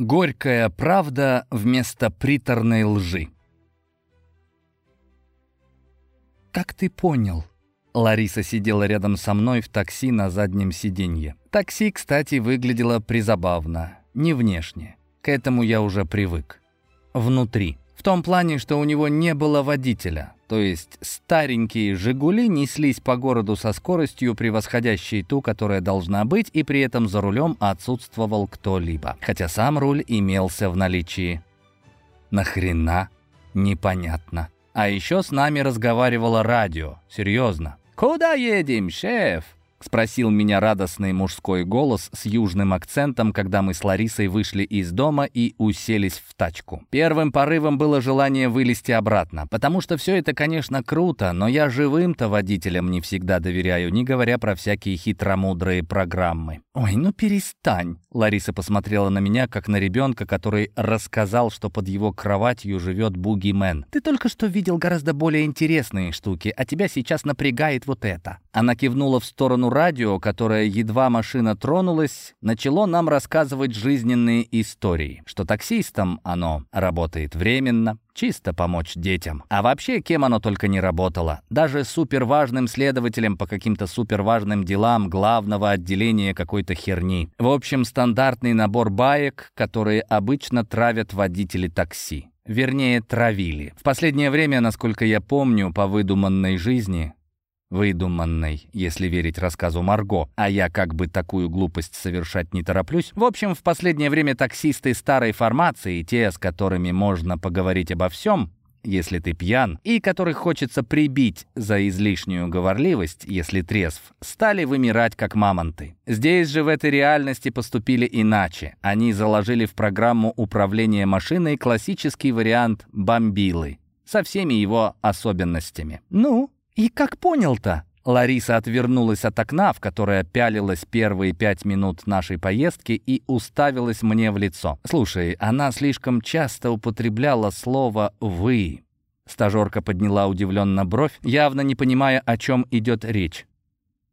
Горькая правда вместо приторной лжи. «Как ты понял?» Лариса сидела рядом со мной в такси на заднем сиденье. Такси, кстати, выглядело призабавно, не внешне. К этому я уже привык. Внутри. В том плане, что у него не было водителя. То есть старенькие «Жигули» неслись по городу со скоростью, превосходящей ту, которая должна быть, и при этом за рулем отсутствовал кто-либо. Хотя сам руль имелся в наличии. Нахрена? Непонятно. А еще с нами разговаривало радио. Серьезно. «Куда едем, шеф?» — спросил меня радостный мужской голос с южным акцентом, когда мы с Ларисой вышли из дома и уселись в тачку. Первым порывом было желание вылезти обратно, потому что все это, конечно, круто, но я живым-то водителям не всегда доверяю, не говоря про всякие хитромудрые программы. «Ой, ну перестань!» Лариса посмотрела на меня, как на ребенка, который рассказал, что под его кроватью живет бугимен. «Ты только что видел гораздо более интересные штуки, а тебя сейчас напрягает вот это». Она кивнула в сторону радио, которое, едва машина тронулась, начало нам рассказывать жизненные истории, что таксистам оно работает временно, Чисто помочь детям. А вообще, кем оно только не работало. Даже суперважным следователем по каким-то суперважным делам главного отделения какой-то херни. В общем, стандартный набор баек, которые обычно травят водители такси. Вернее, травили. В последнее время, насколько я помню, по выдуманной жизни, выдуманной, если верить рассказу Марго, а я как бы такую глупость совершать не тороплюсь. В общем, в последнее время таксисты старой формации, те, с которыми можно поговорить обо всем, если ты пьян, и которых хочется прибить за излишнюю говорливость, если трезв, стали вымирать как мамонты. Здесь же в этой реальности поступили иначе. Они заложили в программу управления машиной классический вариант бомбилы со всеми его особенностями. Ну, «И как понял-то?» Лариса отвернулась от окна, в которое пялилась первые пять минут нашей поездки и уставилась мне в лицо. «Слушай, она слишком часто употребляла слово «вы». Стажерка подняла удивленно бровь, явно не понимая, о чем идет речь.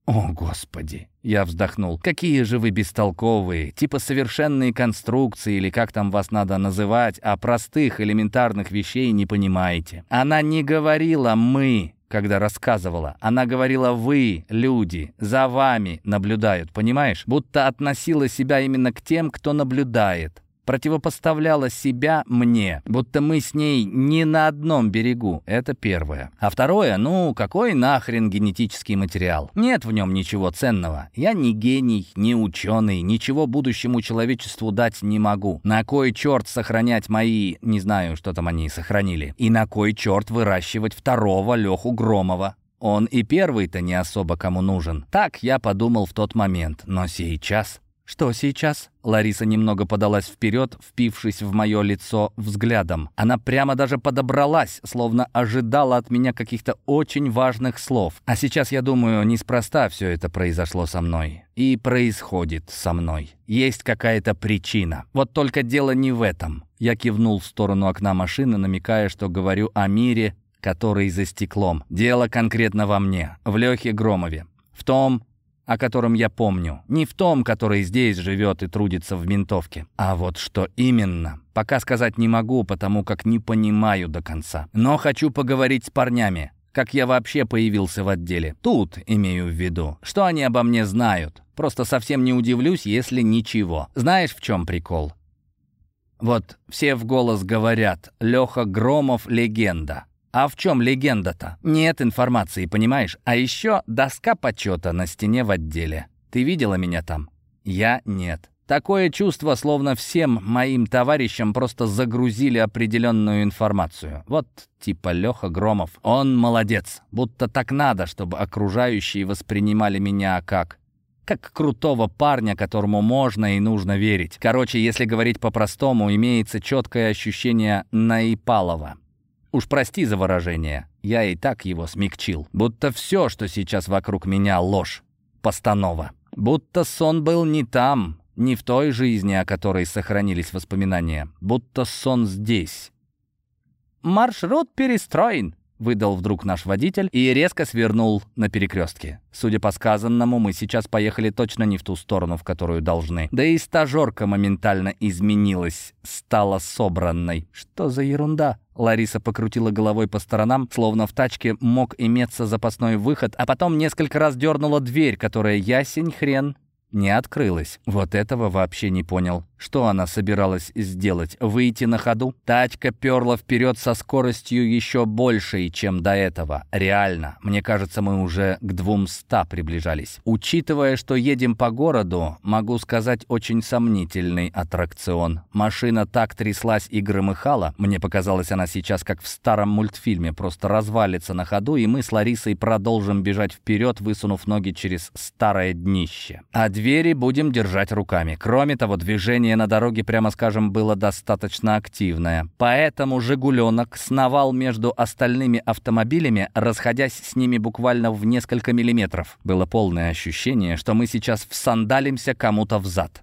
«О, Господи!» — я вздохнул. «Какие же вы бестолковые! Типа совершенные конструкции, или как там вас надо называть, а простых элементарных вещей не понимаете. Она не говорила «мы», когда рассказывала. Она говорила «вы, люди, за вами наблюдают», понимаешь? Будто относила себя именно к тем, кто наблюдает противопоставляла себя мне, будто мы с ней не на одном берегу. Это первое. А второе, ну, какой нахрен генетический материал? Нет в нем ничего ценного. Я не гений, не ученый, ничего будущему человечеству дать не могу. На кой черт сохранять мои, не знаю, что там они сохранили, и на кой черт выращивать второго Леху Громова? Он и первый-то не особо кому нужен. Так я подумал в тот момент, но сейчас... «Что сейчас?» Лариса немного подалась вперед, впившись в мое лицо взглядом. Она прямо даже подобралась, словно ожидала от меня каких-то очень важных слов. А сейчас, я думаю, неспроста все это произошло со мной. И происходит со мной. Есть какая-то причина. Вот только дело не в этом. Я кивнул в сторону окна машины, намекая, что говорю о мире, который за стеклом. Дело конкретно во мне, в Лехе Громове. В том, о котором я помню. Не в том, который здесь живет и трудится в ментовке. А вот что именно, пока сказать не могу, потому как не понимаю до конца. Но хочу поговорить с парнями. Как я вообще появился в отделе. Тут имею в виду. Что они обо мне знают. Просто совсем не удивлюсь, если ничего. Знаешь, в чем прикол? Вот все в голос говорят «Леха Громов – легенда». А в чем легенда-то? Нет информации, понимаешь? А еще доска почета на стене в отделе. Ты видела меня там? Я нет. Такое чувство, словно всем моим товарищам просто загрузили определенную информацию. Вот типа Леха Громов. Он молодец. Будто так надо, чтобы окружающие воспринимали меня как... Как крутого парня, которому можно и нужно верить. Короче, если говорить по-простому, имеется четкое ощущение Наипалова. Уж прости за выражение, я и так его смягчил. Будто все, что сейчас вокруг меня, ложь, постанова. Будто сон был не там, не в той жизни, о которой сохранились воспоминания. Будто сон здесь. «Маршрут перестроен», выдал вдруг наш водитель и резко свернул на перекрестке. Судя по сказанному, мы сейчас поехали точно не в ту сторону, в которую должны. Да и стажерка моментально изменилась, стала собранной. Что за ерунда? Лариса покрутила головой по сторонам, словно в тачке мог иметься запасной выход, а потом несколько раз дернула дверь, которая ясень хрен не открылась. Вот этого вообще не понял. Что она собиралась сделать? Выйти на ходу? Тачка перла вперед со скоростью еще большей, чем до этого. Реально. Мне кажется, мы уже к двумста приближались. Учитывая, что едем по городу, могу сказать, очень сомнительный аттракцион. Машина так тряслась и громыхала. Мне показалось, она сейчас как в старом мультфильме, просто развалится на ходу, и мы с Ларисой продолжим бежать вперед, высунув ноги через старое днище. А двери будем держать руками. Кроме того, движение на дороге, прямо скажем, было достаточно активное. Поэтому «Жигуленок» сновал между остальными автомобилями, расходясь с ними буквально в несколько миллиметров. Было полное ощущение, что мы сейчас всандалимся кому-то в зад.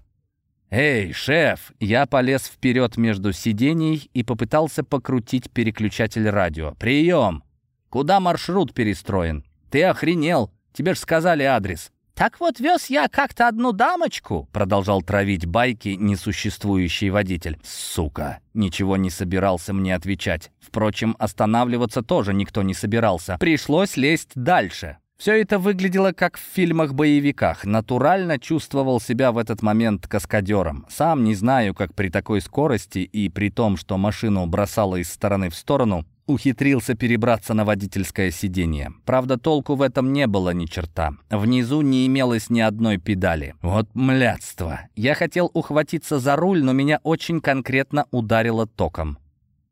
«Эй, шеф!» Я полез вперед между сидений и попытался покрутить переключатель радио. «Прием! Куда маршрут перестроен? Ты охренел! Тебе ж сказали адрес!» «Так вот вез я как-то одну дамочку», — продолжал травить байки несуществующий водитель. «Сука!» Ничего не собирался мне отвечать. Впрочем, останавливаться тоже никто не собирался. Пришлось лезть дальше. Все это выглядело как в фильмах-боевиках. Натурально чувствовал себя в этот момент каскадером. Сам не знаю, как при такой скорости и при том, что машину бросало из стороны в сторону, ухитрился перебраться на водительское сиденье. Правда, толку в этом не было ни черта. Внизу не имелось ни одной педали. Вот млядство. Я хотел ухватиться за руль, но меня очень конкретно ударило током.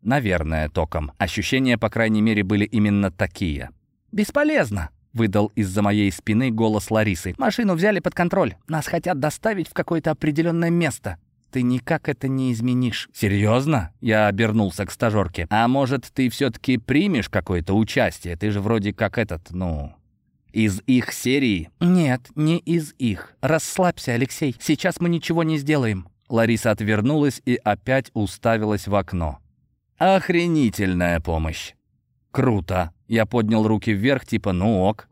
Наверное, током. Ощущения, по крайней мере, были именно такие. «Бесполезно!» — выдал из-за моей спины голос Ларисы. «Машину взяли под контроль. Нас хотят доставить в какое-то определенное место ты никак это не изменишь». «Серьезно?» — я обернулся к стажерке. «А может, ты все-таки примешь какое-то участие? Ты же вроде как этот, ну...» Из их серии? Нет, не из их. Расслабься, Алексей. Сейчас мы ничего не сделаем. Лариса отвернулась и опять уставилась в окно. Охренительная помощь. Круто. Я поднял руки вверх, типа «ну ок».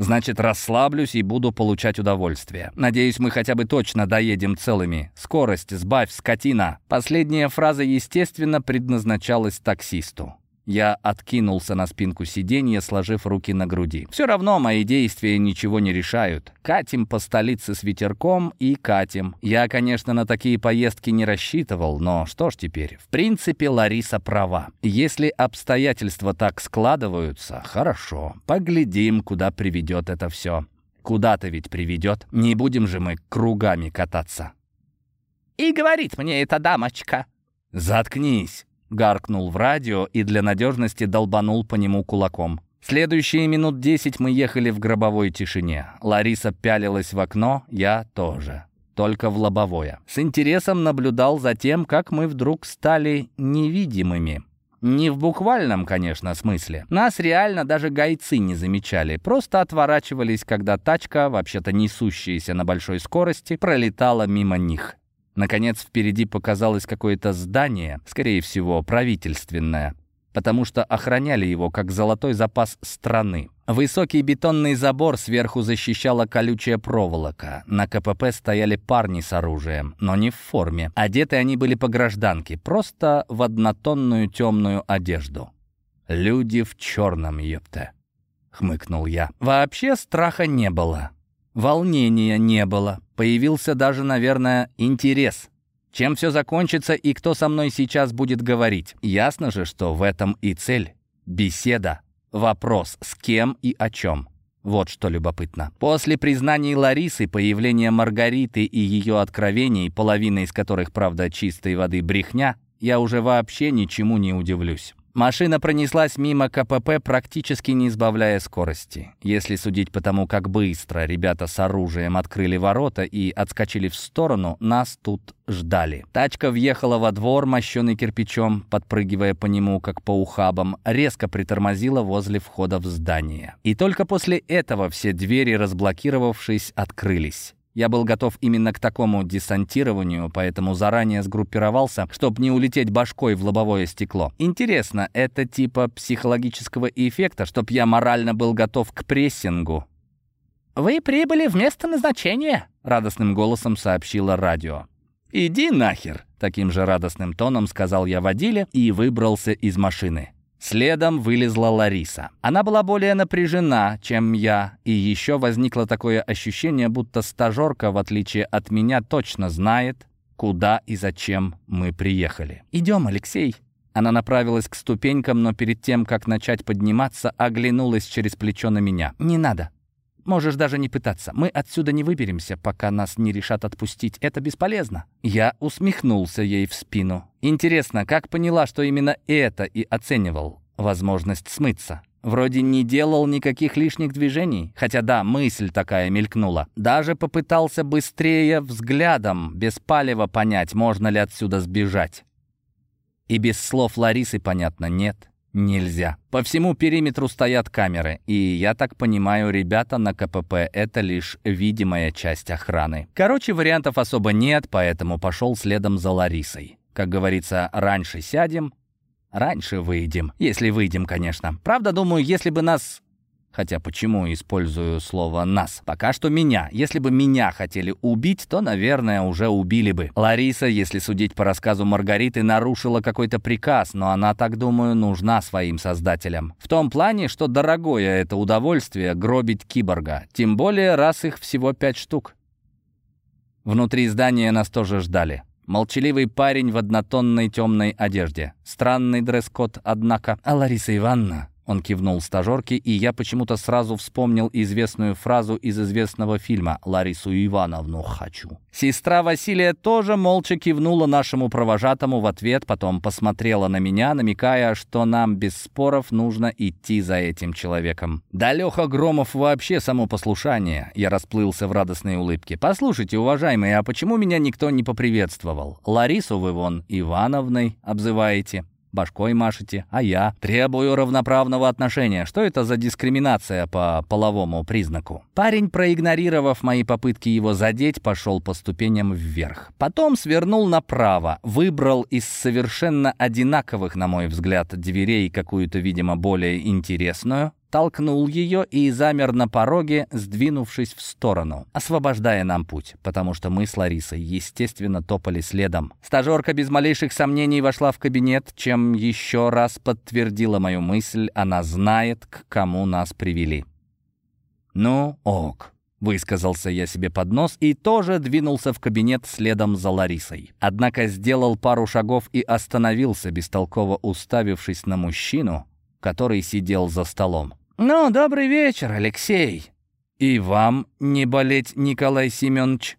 Значит, расслаблюсь и буду получать удовольствие. Надеюсь, мы хотя бы точно доедем целыми. Скорость сбавь, скотина. Последняя фраза, естественно, предназначалась таксисту. Я откинулся на спинку сиденья, сложив руки на груди. Все равно мои действия ничего не решают. Катим по столице с ветерком и катим. Я, конечно, на такие поездки не рассчитывал, но что ж теперь? В принципе, Лариса права. Если обстоятельства так складываются, хорошо. Поглядим, куда приведет это все. Куда-то ведь приведет. Не будем же мы кругами кататься. И говорит мне эта дамочка. Заткнись. Гаркнул в радио и для надежности долбанул по нему кулаком. Следующие минут десять мы ехали в гробовой тишине. Лариса пялилась в окно, я тоже. Только в лобовое. С интересом наблюдал за тем, как мы вдруг стали невидимыми. Не в буквальном, конечно, смысле. Нас реально даже гайцы не замечали. Просто отворачивались, когда тачка, вообще-то несущаяся на большой скорости, пролетала мимо них. Наконец, впереди показалось какое-то здание, скорее всего, правительственное, потому что охраняли его как золотой запас страны. Высокий бетонный забор сверху защищала колючая проволока. На КПП стояли парни с оружием, но не в форме. Одеты они были по гражданке, просто в однотонную темную одежду. «Люди в черном, ёпта!» — хмыкнул я. Вообще страха не было. Волнения не было. Появился даже, наверное, интерес. Чем все закончится и кто со мной сейчас будет говорить? Ясно же, что в этом и цель. Беседа. Вопрос, с кем и о чем. Вот что любопытно. После признаний Ларисы, появления Маргариты и ее откровений, половина из которых, правда, чистой воды брехня, я уже вообще ничему не удивлюсь. Машина пронеслась мимо КПП, практически не избавляя скорости. Если судить по тому, как быстро ребята с оружием открыли ворота и отскочили в сторону, нас тут ждали. Тачка въехала во двор, мощенный кирпичом, подпрыгивая по нему, как по ухабам, резко притормозила возле входа в здание. И только после этого все двери, разблокировавшись, открылись. Я был готов именно к такому десантированию, поэтому заранее сгруппировался, чтобы не улететь башкой в лобовое стекло. Интересно, это типа психологического эффекта, чтоб я морально был готов к прессингу? «Вы прибыли в место назначения», — радостным голосом сообщило радио. «Иди нахер!» — таким же радостным тоном сказал я водиле и выбрался из машины. Следом вылезла Лариса. Она была более напряжена, чем я, и еще возникло такое ощущение, будто стажерка, в отличие от меня, точно знает, куда и зачем мы приехали. «Идем, Алексей». Она направилась к ступенькам, но перед тем, как начать подниматься, оглянулась через плечо на меня. «Не надо. Можешь даже не пытаться. Мы отсюда не выберемся, пока нас не решат отпустить. Это бесполезно». Я усмехнулся ей в спину. Интересно, как поняла, что именно это и оценивал? Возможность смыться. Вроде не делал никаких лишних движений, хотя да, мысль такая мелькнула. Даже попытался быстрее взглядом, без палева понять, можно ли отсюда сбежать. И без слов Ларисы понятно, нет. Нельзя. По всему периметру стоят камеры, и, я так понимаю, ребята на КПП — это лишь видимая часть охраны. Короче, вариантов особо нет, поэтому пошел следом за Ларисой. Как говорится, раньше сядем, раньше выйдем. Если выйдем, конечно. Правда, думаю, если бы нас Хотя почему использую слово «нас»? Пока что меня. Если бы меня хотели убить, то, наверное, уже убили бы. Лариса, если судить по рассказу Маргариты, нарушила какой-то приказ, но она, так думаю, нужна своим создателям. В том плане, что дорогое это удовольствие гробить киборга. Тем более, раз их всего пять штук. Внутри здания нас тоже ждали. Молчаливый парень в однотонной темной одежде. Странный дресс-код, однако. А Лариса Ивановна он кивнул стажерке, и я почему-то сразу вспомнил известную фразу из известного фильма «Ларису Ивановну хочу». Сестра Василия тоже молча кивнула нашему провожатому в ответ, потом посмотрела на меня, намекая, что нам без споров нужно идти за этим человеком. Да Леха Громов вообще само послушание. Я расплылся в радостной улыбке. «Послушайте, уважаемые, а почему меня никто не поприветствовал? Ларису вы вон Ивановной обзываете». Башкой машете, а я требую равноправного отношения. Что это за дискриминация по половому признаку? Парень, проигнорировав мои попытки его задеть, пошел по ступеням вверх. Потом свернул направо, выбрал из совершенно одинаковых, на мой взгляд, дверей какую-то, видимо, более интересную, толкнул ее и замер на пороге, сдвинувшись в сторону, освобождая нам путь, потому что мы с Ларисой, естественно, топали следом. Стажерка без малейших сомнений вошла в кабинет, чем еще раз подтвердила мою мысль, она знает, к кому нас привели. «Ну, ок», — высказался я себе под нос и тоже двинулся в кабинет следом за Ларисой. Однако сделал пару шагов и остановился, бестолково уставившись на мужчину, который сидел за столом. «Ну, добрый вечер, Алексей!» «И вам не болеть, Николай Семенович!»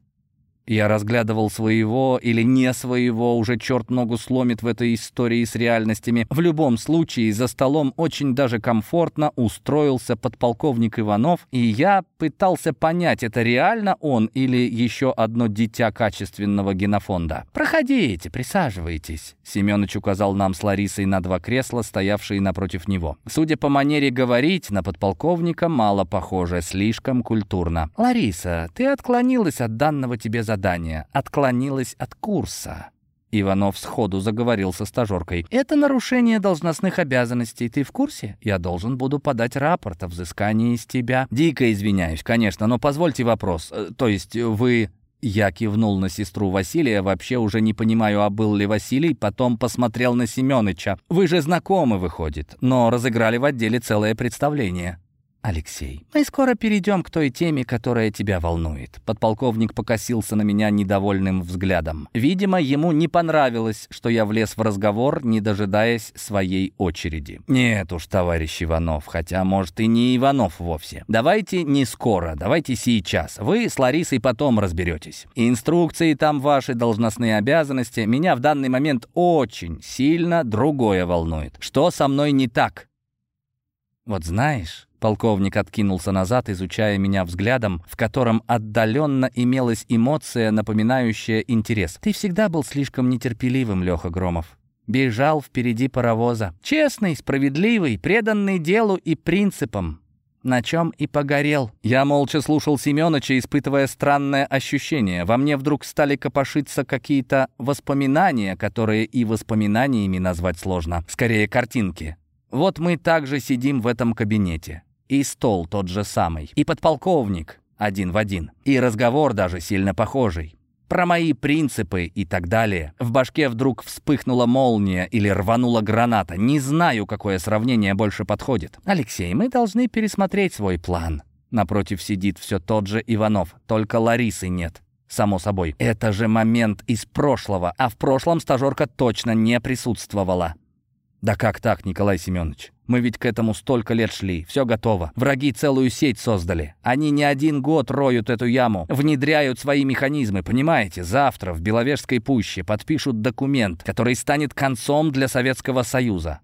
Я разглядывал своего или не своего, уже черт ногу сломит в этой истории с реальностями. В любом случае, за столом очень даже комфортно устроился подполковник Иванов, и я пытался понять, это реально он или еще одно дитя качественного генофонда. «Проходите, присаживайтесь», — Семенович указал нам с Ларисой на два кресла, стоявшие напротив него. Судя по манере говорить, на подполковника мало похоже, слишком культурно. «Лариса, ты отклонилась от данного тебе задания задания, отклонилась от курса. Иванов сходу заговорил со стажеркой. «Это нарушение должностных обязанностей. Ты в курсе? Я должен буду подать рапорт о взыскании из тебя». «Дико извиняюсь, конечно, но позвольте вопрос. Э, то есть вы...» Я кивнул на сестру Василия, вообще уже не понимаю, а был ли Василий, потом посмотрел на Семёныча. «Вы же знакомы, выходит, но разыграли в отделе целое представление». Алексей, мы скоро перейдем к той теме, которая тебя волнует. Подполковник покосился на меня недовольным взглядом. Видимо, ему не понравилось, что я влез в разговор, не дожидаясь своей очереди. Нет уж, товарищ Иванов, хотя, может, и не Иванов вовсе. Давайте не скоро, давайте сейчас. Вы с Ларисой потом разберетесь. Инструкции там ваши, должностные обязанности. Меня в данный момент очень сильно другое волнует. Что со мной не так? Вот знаешь... Полковник откинулся назад, изучая меня взглядом, в котором отдаленно имелась эмоция, напоминающая интерес. «Ты всегда был слишком нетерпеливым, Леха Громов. Бежал впереди паровоза. Честный, справедливый, преданный делу и принципам. на чем и погорел. Я молча слушал Семёныча, испытывая странное ощущение. Во мне вдруг стали копошиться какие-то воспоминания, которые и воспоминаниями назвать сложно. Скорее, картинки. Вот мы также сидим в этом кабинете. И стол тот же самый. И подполковник один в один. И разговор даже сильно похожий про мои принципы и так далее. В башке вдруг вспыхнула молния или рванула граната. Не знаю, какое сравнение больше подходит. «Алексей, мы должны пересмотреть свой план». Напротив сидит все тот же Иванов, только Ларисы нет. Само собой, это же момент из прошлого, а в прошлом стажерка точно не присутствовала. Да как так, Николай Семенович? Мы ведь к этому столько лет шли. Все готово. Враги целую сеть создали. Они не один год роют эту яму, внедряют свои механизмы. Понимаете, завтра в Беловежской пуще подпишут документ, который станет концом для Советского Союза.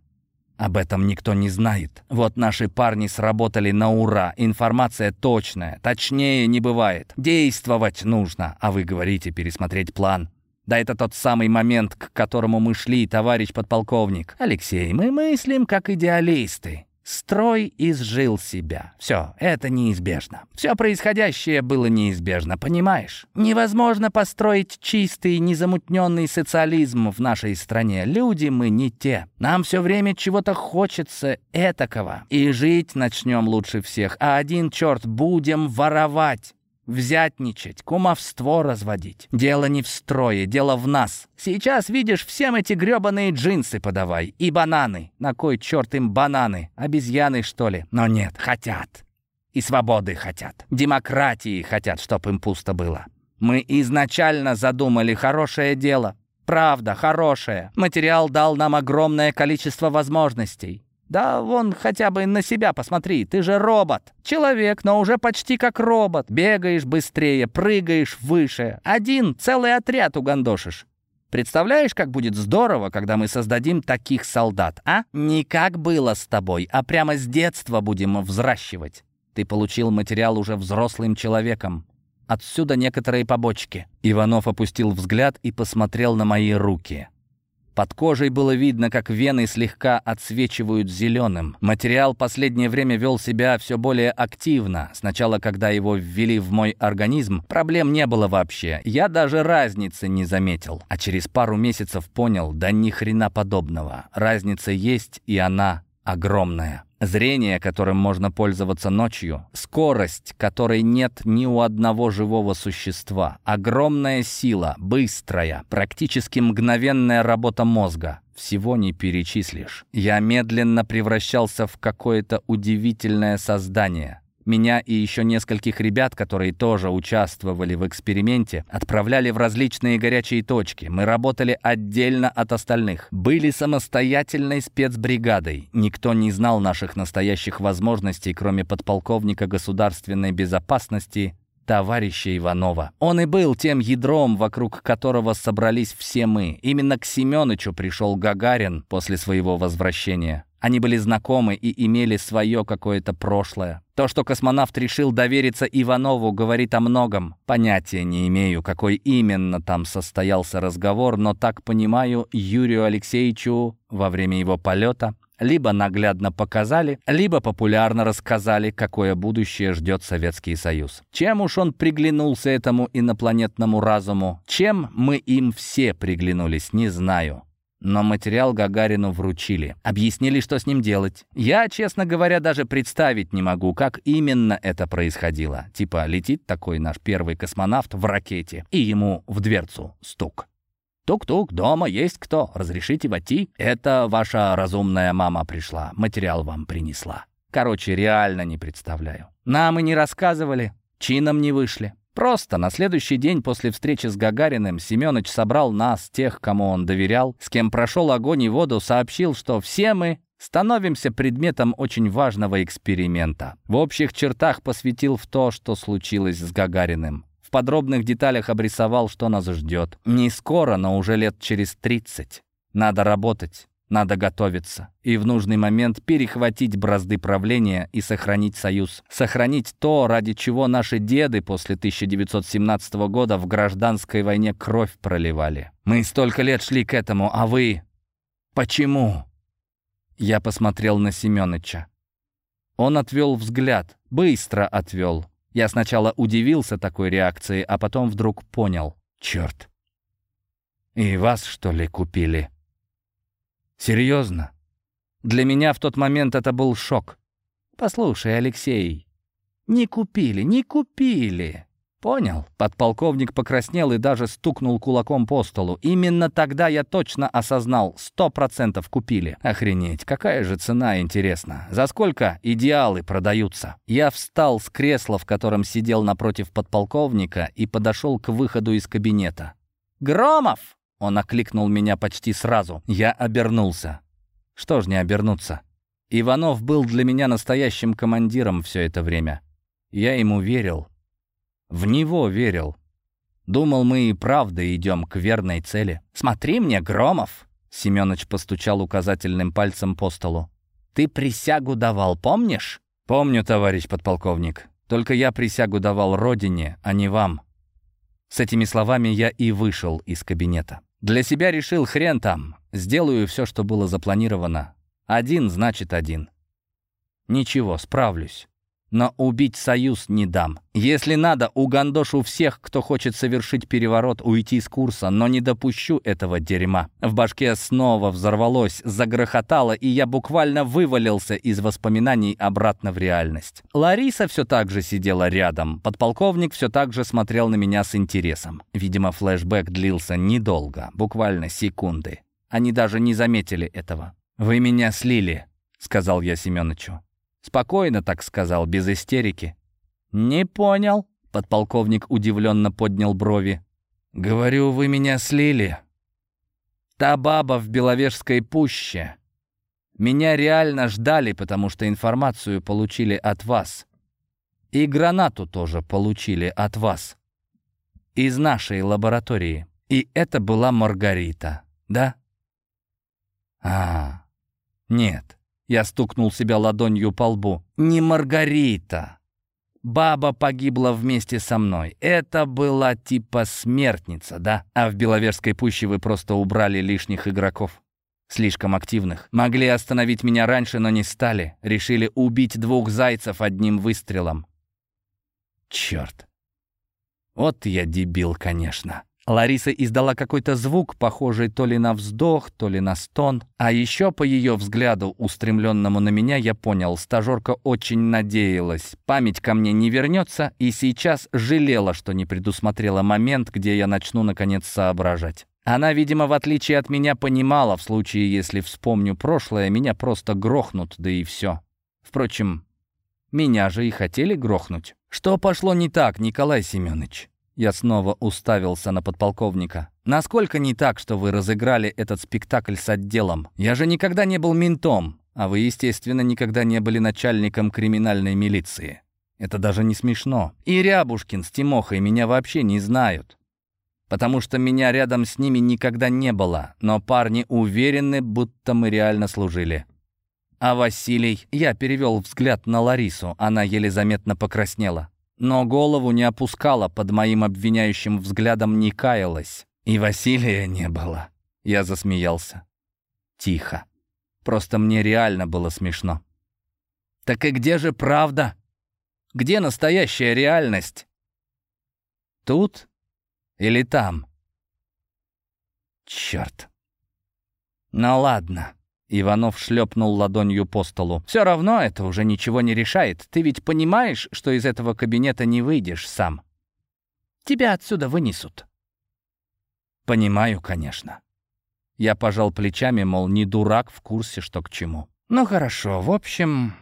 Об этом никто не знает. Вот наши парни сработали на ура. Информация точная. Точнее не бывает. Действовать нужно. А вы говорите пересмотреть план. Да это тот самый момент, к которому мы шли, товарищ подполковник. Алексей, мы мыслим как идеалисты. Строй изжил себя. Все, это неизбежно. Все происходящее было неизбежно, понимаешь? Невозможно построить чистый, незамутненный социализм в нашей стране. Люди мы не те. Нам все время чего-то хочется этакого. И жить начнем лучше всех. А один черт, будем воровать взятничать, кумовство разводить. Дело не в строе, дело в нас. Сейчас, видишь, всем эти грёбаные джинсы подавай. И бананы. На кой черт им бананы? Обезьяны, что ли? Но нет, хотят. И свободы хотят. Демократии хотят, чтоб им пусто было. Мы изначально задумали хорошее дело. Правда, хорошее. Материал дал нам огромное количество возможностей. Да вон хотя бы на себя посмотри, ты же робот. Человек, но уже почти как робот. Бегаешь быстрее, прыгаешь выше. Один целый отряд угандошишь. Представляешь, как будет здорово, когда мы создадим таких солдат, а? Не как было с тобой, а прямо с детства будем взращивать. Ты получил материал уже взрослым человеком. Отсюда некоторые побочки. Иванов опустил взгляд и посмотрел на мои руки. Под кожей было видно, как вены слегка отсвечивают зеленым. Материал последнее время вел себя все более активно. Сначала, когда его ввели в мой организм, проблем не было вообще. Я даже разницы не заметил. А через пару месяцев понял, да ни хрена подобного. Разница есть, и она огромная. Зрение, которым можно пользоваться ночью, скорость, которой нет ни у одного живого существа, огромная сила, быстрая, практически мгновенная работа мозга. Всего не перечислишь. Я медленно превращался в какое-то удивительное создание. Меня и еще нескольких ребят, которые тоже участвовали в эксперименте, отправляли в различные горячие точки. Мы работали отдельно от остальных. Были самостоятельной спецбригадой. Никто не знал наших настоящих возможностей, кроме подполковника государственной безопасности товарища Иванова. Он и был тем ядром, вокруг которого собрались все мы. Именно к Семеновичу пришел Гагарин после своего возвращения. Они были знакомы и имели свое какое-то прошлое. То, что космонавт решил довериться Иванову, говорит о многом. Понятия не имею, какой именно там состоялся разговор, но так понимаю, Юрию Алексеевичу во время его полета либо наглядно показали, либо популярно рассказали, какое будущее ждет Советский Союз. Чем уж он приглянулся этому инопланетному разуму, чем мы им все приглянулись, не знаю. Но материал Гагарину вручили. Объяснили, что с ним делать. Я, честно говоря, даже представить не могу, как именно это происходило. Типа летит такой наш первый космонавт в ракете, и ему в дверцу стук. «Тук-тук, дома есть кто? Разрешите войти?» «Это ваша разумная мама пришла, материал вам принесла». Короче, реально не представляю. Нам и не рассказывали, чином не вышли. Просто на следующий день после встречи с Гагариным Семёныч собрал нас, тех, кому он доверял, с кем прошел огонь и воду, сообщил, что все мы становимся предметом очень важного эксперимента. В общих чертах посвятил в то, что случилось с Гагариным. В подробных деталях обрисовал, что нас ждет. Не скоро, но уже лет через 30. Надо работать. Надо готовиться и в нужный момент перехватить бразды правления и сохранить союз. Сохранить то, ради чего наши деды после 1917 года в гражданской войне кровь проливали. Мы столько лет шли к этому, а вы... Почему? Я посмотрел на Семёныча. Он отвел взгляд. Быстро отвел. Я сначала удивился такой реакции, а потом вдруг понял. Черт. И вас, что ли, купили? Серьезно? Для меня в тот момент это был шок. Послушай, Алексей, не купили, не купили. «Понял». Подполковник покраснел и даже стукнул кулаком по столу. «Именно тогда я точно осознал. Сто процентов купили. Охренеть, какая же цена, интересно. За сколько идеалы продаются?» Я встал с кресла, в котором сидел напротив подполковника, и подошел к выходу из кабинета. «Громов!» Он окликнул меня почти сразу. Я обернулся. Что ж не обернуться? Иванов был для меня настоящим командиром все это время. Я ему верил. В него верил. Думал, мы и правда идем к верной цели. «Смотри мне, Громов!» Семёныч постучал указательным пальцем по столу. «Ты присягу давал, помнишь?» «Помню, товарищ подполковник. Только я присягу давал родине, а не вам». С этими словами я и вышел из кабинета. Для себя решил хрен там. Сделаю все, что было запланировано. Один значит один. Ничего, справлюсь но убить союз не дам. Если надо, угандошу всех, кто хочет совершить переворот, уйти с курса, но не допущу этого дерьма. В башке снова взорвалось, загрохотало, и я буквально вывалился из воспоминаний обратно в реальность. Лариса все так же сидела рядом. Подполковник все так же смотрел на меня с интересом. Видимо, флешбэк длился недолго, буквально секунды. Они даже не заметили этого. «Вы меня слили», — сказал я Семеновичу. Спокойно так сказал, без истерики. «Не понял», — подполковник удивленно поднял брови. «Говорю, вы меня слили. Та баба в Беловежской пуще. Меня реально ждали, потому что информацию получили от вас. И гранату тоже получили от вас. Из нашей лаборатории. И это была Маргарита, да? А, нет. Я стукнул себя ладонью по лбу. «Не Маргарита. Баба погибла вместе со мной. Это была типа смертница, да? А в Беловежской пуще вы просто убрали лишних игроков. Слишком активных. Могли остановить меня раньше, но не стали. Решили убить двух зайцев одним выстрелом. Черт. Вот я дебил, конечно. Лариса издала какой-то звук, похожий то ли на вздох, то ли на стон. А еще по ее взгляду, устремленному на меня, я понял, стажерка очень надеялась. Память ко мне не вернется, и сейчас жалела, что не предусмотрела момент, где я начну, наконец, соображать. Она, видимо, в отличие от меня, понимала, в случае, если вспомню прошлое, меня просто грохнут, да и все. Впрочем, меня же и хотели грохнуть. Что пошло не так, Николай Семенович? Я снова уставился на подполковника. «Насколько не так, что вы разыграли этот спектакль с отделом? Я же никогда не был ментом, а вы, естественно, никогда не были начальником криминальной милиции. Это даже не смешно. И Рябушкин с Тимохой меня вообще не знают. Потому что меня рядом с ними никогда не было, но парни уверены, будто мы реально служили». А Василий... Я перевел взгляд на Ларису, она еле заметно покраснела но голову не опускала, под моим обвиняющим взглядом не каялась. И Василия не было. Я засмеялся. Тихо. Просто мне реально было смешно. Так и где же правда? Где настоящая реальность? Тут или там? Черт. Ну ладно. Иванов шлепнул ладонью по столу. «Все равно это уже ничего не решает. Ты ведь понимаешь, что из этого кабинета не выйдешь сам. Тебя отсюда вынесут». «Понимаю, конечно». Я пожал плечами, мол, не дурак в курсе, что к чему. «Ну хорошо, в общем,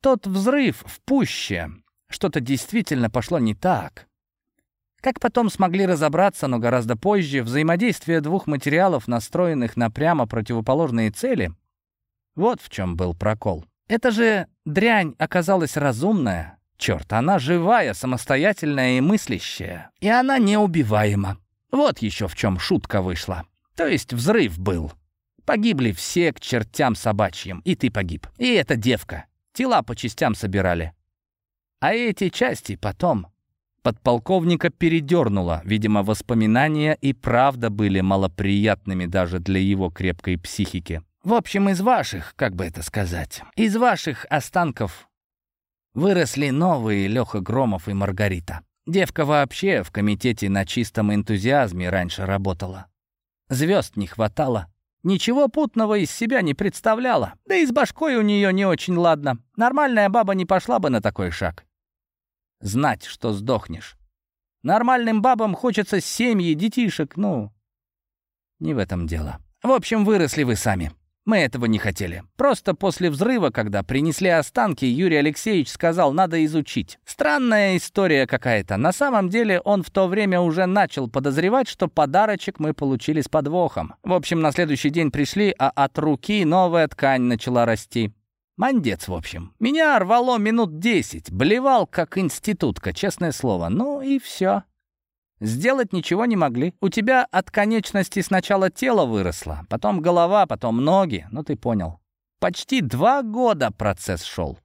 тот взрыв в пуще. Что-то действительно пошло не так. Как потом смогли разобраться, но гораздо позже, взаимодействие двух материалов, настроенных на прямо противоположные цели, вот в чем был прокол. Это же дрянь оказалась разумная. Черт, она живая, самостоятельная и мыслящая. И она неубиваема. Вот еще в чем шутка вышла. То есть взрыв был. Погибли все к чертям собачьим, и ты погиб. И эта девка. Тела по частям собирали. А эти части потом Подполковника передернуло. Видимо, воспоминания и правда были малоприятными даже для его крепкой психики. В общем, из ваших, как бы это сказать, из ваших останков Выросли новые Леха Громов и Маргарита. Девка вообще в комитете на чистом энтузиазме раньше работала. Звезд не хватало. Ничего путного из себя не представляла. Да и с башкой у нее не очень ладно. Нормальная баба не пошла бы на такой шаг. Знать, что сдохнешь. Нормальным бабам хочется семьи, детишек, ну... Не в этом дело. В общем, выросли вы сами. Мы этого не хотели. Просто после взрыва, когда принесли останки, Юрий Алексеевич сказал, надо изучить. Странная история какая-то. На самом деле он в то время уже начал подозревать, что подарочек мы получили с подвохом. В общем, на следующий день пришли, а от руки новая ткань начала расти. Мандец, в общем. Меня рвало минут десять. Блевал, как институтка, честное слово. Ну и все. Сделать ничего не могли. У тебя от конечности сначала тело выросло, потом голова, потом ноги. Ну, ты понял. Почти два года процесс шел.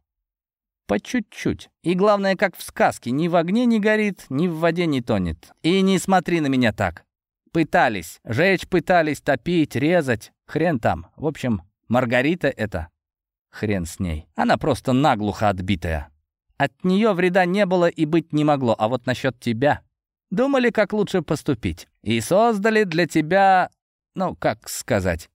По чуть-чуть. И главное, как в сказке, ни в огне не горит, ни в воде не тонет. И не смотри на меня так. Пытались. Жечь пытались, топить, резать. Хрен там. В общем, Маргарита это. Хрен с ней. Она просто наглухо отбитая. От нее вреда не было и быть не могло. А вот насчет тебя... Думали, как лучше поступить. И создали для тебя, ну, как сказать,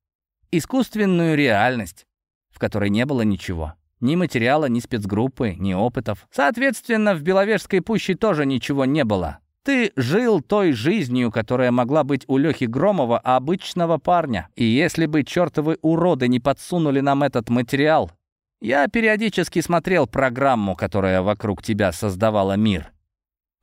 искусственную реальность, в которой не было ничего. Ни материала, ни спецгруппы, ни опытов. Соответственно, в Беловежской пуще тоже ничего не было. Ты жил той жизнью, которая могла быть у Лехи Громова, обычного парня. И если бы чертовы уроды не подсунули нам этот материал, я периодически смотрел программу, которая вокруг тебя создавала мир.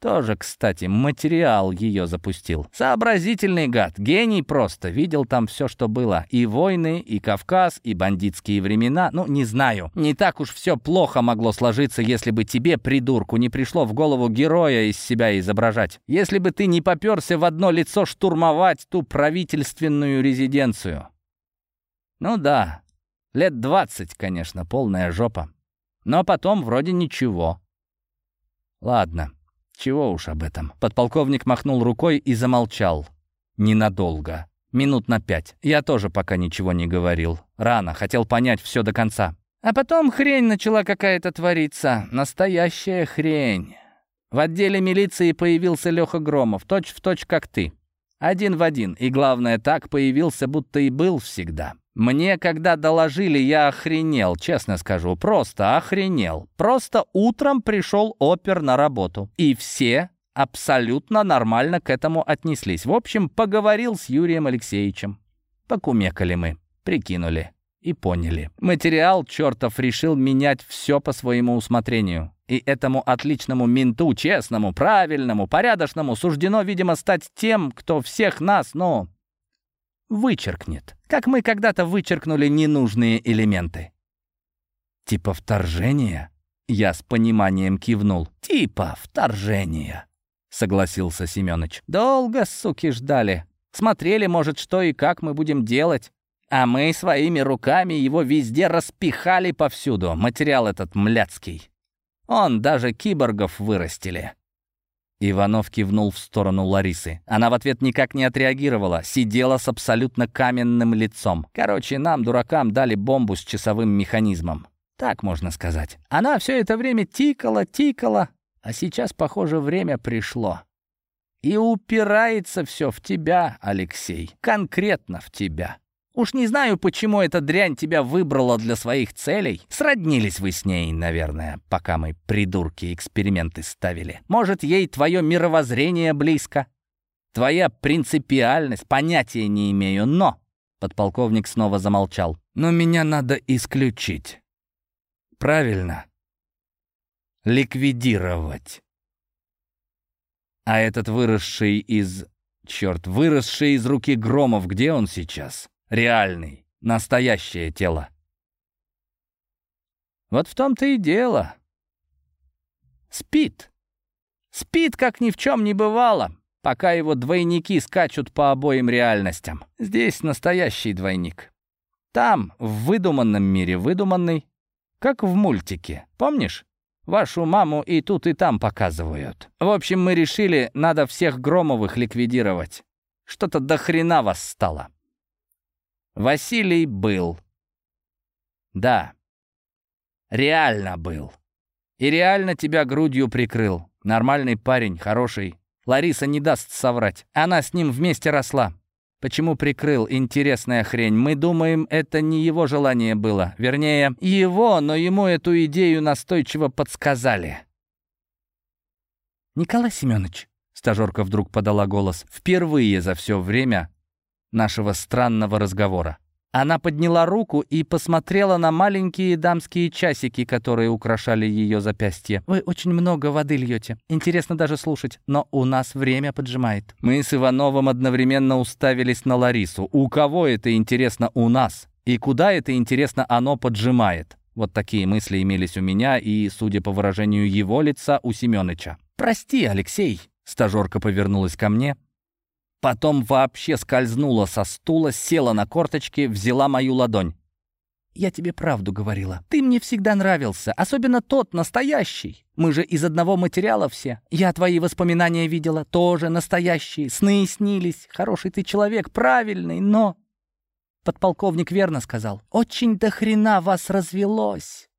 Тоже, кстати, материал ее запустил. Сообразительный гад, гений просто. Видел там все, что было. И войны, и Кавказ, и бандитские времена. Ну, не знаю. Не так уж все плохо могло сложиться, если бы тебе, придурку, не пришло в голову героя из себя изображать. Если бы ты не поперся в одно лицо штурмовать ту правительственную резиденцию. Ну да, лет двадцать, конечно, полная жопа. Но потом вроде ничего. Ладно. Чего уж об этом. Подполковник махнул рукой и замолчал. Ненадолго. Минут на пять. Я тоже пока ничего не говорил. Рано, хотел понять все до конца. А потом хрень начала какая-то твориться. Настоящая хрень. В отделе милиции появился Леха Громов, точь в точь, как ты. Один в один. И главное, так появился, будто и был всегда. Мне, когда доложили, я охренел, честно скажу, просто охренел. Просто утром пришел опер на работу. И все абсолютно нормально к этому отнеслись. В общем, поговорил с Юрием Алексеевичем. Покумекали мы, прикинули и поняли. Материал чертов решил менять все по своему усмотрению. И этому отличному менту, честному, правильному, порядочному суждено, видимо, стать тем, кто всех нас, ну, вычеркнет, как мы когда-то вычеркнули ненужные элементы. Типа вторжения? Я с пониманием кивнул. Типа вторжения, согласился Семёныч. Долго, суки, ждали. Смотрели, может, что и как мы будем делать. А мы своими руками его везде распихали повсюду. Материал этот мляцкий. Он даже киборгов вырастили. Иванов кивнул в сторону Ларисы. Она в ответ никак не отреагировала, сидела с абсолютно каменным лицом. Короче, нам, дуракам, дали бомбу с часовым механизмом. Так можно сказать. Она все это время тикала, тикала, а сейчас, похоже, время пришло. И упирается все в тебя, Алексей. Конкретно в тебя. Уж не знаю, почему эта дрянь тебя выбрала для своих целей. Сроднились вы с ней, наверное, пока мы, придурки, эксперименты ставили. Может, ей твое мировоззрение близко? Твоя принципиальность, понятия не имею, но...» Подполковник снова замолчал. «Но меня надо исключить. Правильно? Ликвидировать. А этот выросший из... Черт, выросший из руки Громов, где он сейчас?» Реальный, настоящее тело. Вот в том-то и дело. Спит. Спит, как ни в чем не бывало, пока его двойники скачут по обоим реальностям. Здесь настоящий двойник. Там, в выдуманном мире, выдуманный, как в мультике. Помнишь? Вашу маму и тут, и там показывают. В общем, мы решили, надо всех Громовых ликвидировать. Что-то до хрена вас стало. Василий был. Да, реально был. И реально тебя грудью прикрыл. Нормальный парень, хороший. Лариса не даст соврать. Она с ним вместе росла. Почему прикрыл? Интересная хрень. Мы думаем, это не его желание было. Вернее, его, но ему эту идею настойчиво подсказали. «Николай Семенович», — стажерка вдруг подала голос, впервые за все время нашего странного разговора. Она подняла руку и посмотрела на маленькие дамские часики, которые украшали ее запястье. «Вы очень много воды льете. Интересно даже слушать, но у нас время поджимает». Мы с Ивановым одновременно уставились на Ларису. «У кого это интересно у нас? И куда это интересно оно поджимает?» Вот такие мысли имелись у меня и, судя по выражению его лица, у Семёныча. «Прости, Алексей», — стажерка повернулась ко мне, Потом вообще скользнула со стула, села на корточки, взяла мою ладонь. «Я тебе правду говорила. Ты мне всегда нравился, особенно тот, настоящий. Мы же из одного материала все. Я твои воспоминания видела, тоже настоящие. Сны снились. Хороший ты человек, правильный, но...» Подполковник верно сказал. «Очень до хрена вас развелось.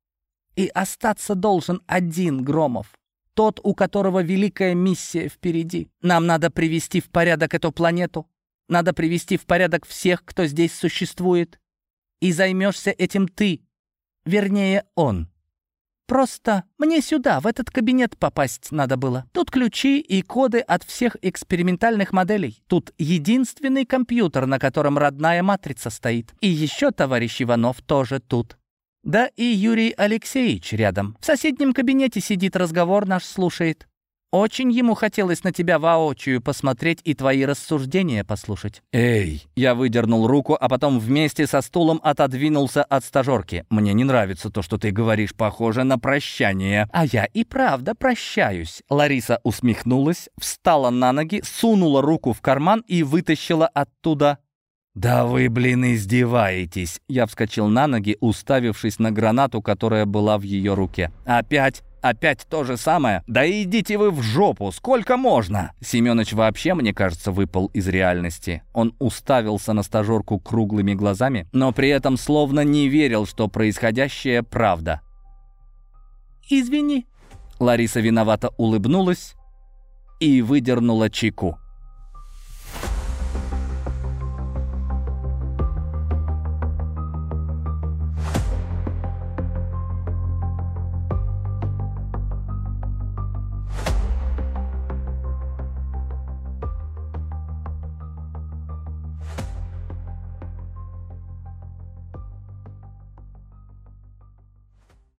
И остаться должен один Громов тот, у которого великая миссия впереди. Нам надо привести в порядок эту планету. Надо привести в порядок всех, кто здесь существует. И займешься этим ты. Вернее, он. Просто мне сюда, в этот кабинет попасть надо было. Тут ключи и коды от всех экспериментальных моделей. Тут единственный компьютер, на котором родная матрица стоит. И еще товарищ Иванов тоже тут. Да и Юрий Алексеевич рядом. В соседнем кабинете сидит, разговор наш слушает. Очень ему хотелось на тебя воочию посмотреть и твои рассуждения послушать. «Эй!» Я выдернул руку, а потом вместе со стулом отодвинулся от стажерки. «Мне не нравится то, что ты говоришь, похоже на прощание». «А я и правда прощаюсь». Лариса усмехнулась, встала на ноги, сунула руку в карман и вытащила оттуда «Да вы, блин, издеваетесь!» Я вскочил на ноги, уставившись на гранату, которая была в ее руке. «Опять? Опять то же самое? Да идите вы в жопу! Сколько можно?» Семёныч вообще, мне кажется, выпал из реальности. Он уставился на стажерку круглыми глазами, но при этом словно не верил, что происходящее правда. «Извини». Лариса виновато улыбнулась и выдернула чеку.